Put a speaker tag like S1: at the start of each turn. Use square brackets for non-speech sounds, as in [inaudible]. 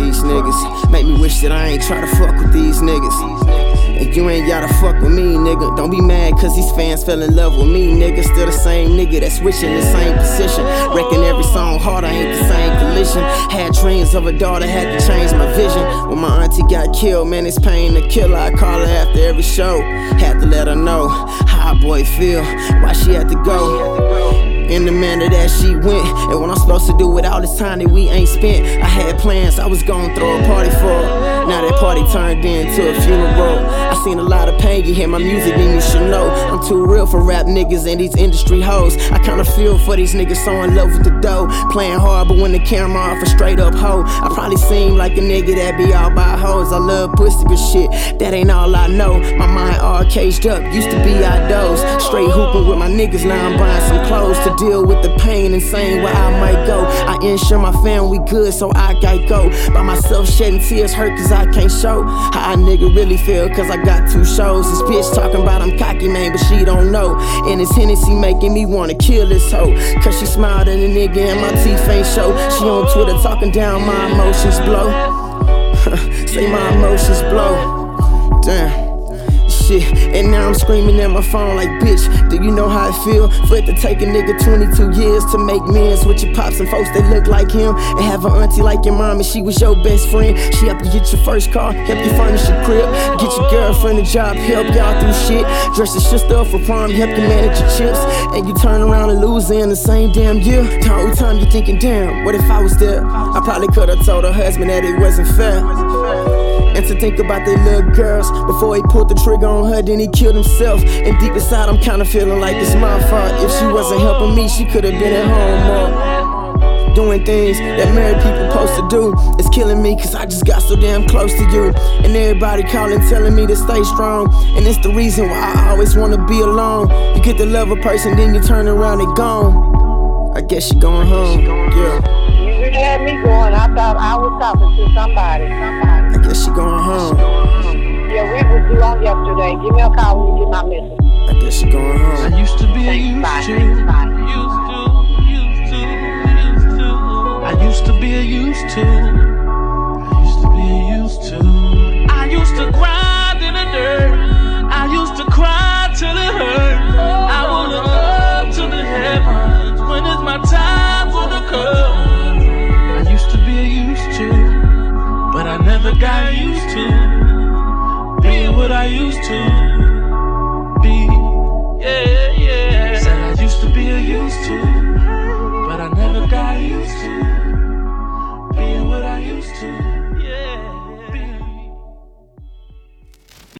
S1: these niggas. Make me wish that I ain't try to fuck with these niggas. And you ain't gotta fuck with me, nigga. Don't be mad cause these fans fell in love with me, nigga. Still the same nigga that's switching the same position. Wrecking every song hard, I ain't the same collision. Had dreams of a daughter, had to change my vision. When my auntie got killed, man, it's pain to kill her. I call her after every show. Had to let her know how a boy feel, why she had to go in the manner that she went. And what I'm supposed to do with all this time that we ain't spent, I had plans, I was gonna throw a party for her. Now that party turned into a funeral. I seen a lot of pain, you hear my music, then you should know. I'm too real for rap niggas and these industry hoes. I kinda feel for these niggas so in love with the dough. Playing hard, but when the camera off, a straight up hoe. I probably seem like a nigga that be all by hoes. I love pussy, but shit, that ain't all I know. My mind all caged up, used to be outdoors. Straight hooping with my niggas, now I'm buying some clothes to deal with the pain and saying where I might go. I ensure my family good, so I got go. By myself shedding tears hurt cause I can't show how a nigga really feel cause I got two shows. This bitch talking about I'm cocky, man, but she don't know. And it's Hennessy making me wanna kill this hoe. Cause she smiled at a nigga and my teeth ain't show. She on Twitter talking down my emotions blow. [laughs] Say my emotions blow. Damn shit. And now I'm screaming at my phone like, bitch, do you know how I feel? For it to take a nigga 22 years to make men's with your pops and folks that look like him. And have an auntie like your mom and she was your best friend. She helped you get your first car, help you furnish your crib, get your girlfriend a job, help y'all through shit. Dress your sister up for prom, help you manage your chips. And you turn around and lose in the same damn year. The whole time you thinking, damn, what if I was there? I probably could've told her husband that it wasn't fair. To think about their little girls before he pulled the trigger on her, then he killed himself. And deep inside, I'm kinda feeling like it's my fault. If she wasn't helping me, she could've been at home more. Doing things that married people supposed to do It's killing me cause I just got so damn close to you. And everybody calling, telling me to stay strong. And it's the reason why I always wanna be alone. You get to love a person, then you turn around and gone. I guess she going home,
S2: yeah. You really had me going. I thought I was talking to somebody. somebody.
S1: Yeah, she going home.
S2: Yeah, we was due on yesterday. Give me a call when you get my message.
S1: I guess she going home.
S3: I used to be a got used to being what I used to be. Yeah, yeah. Said I used to be a used to,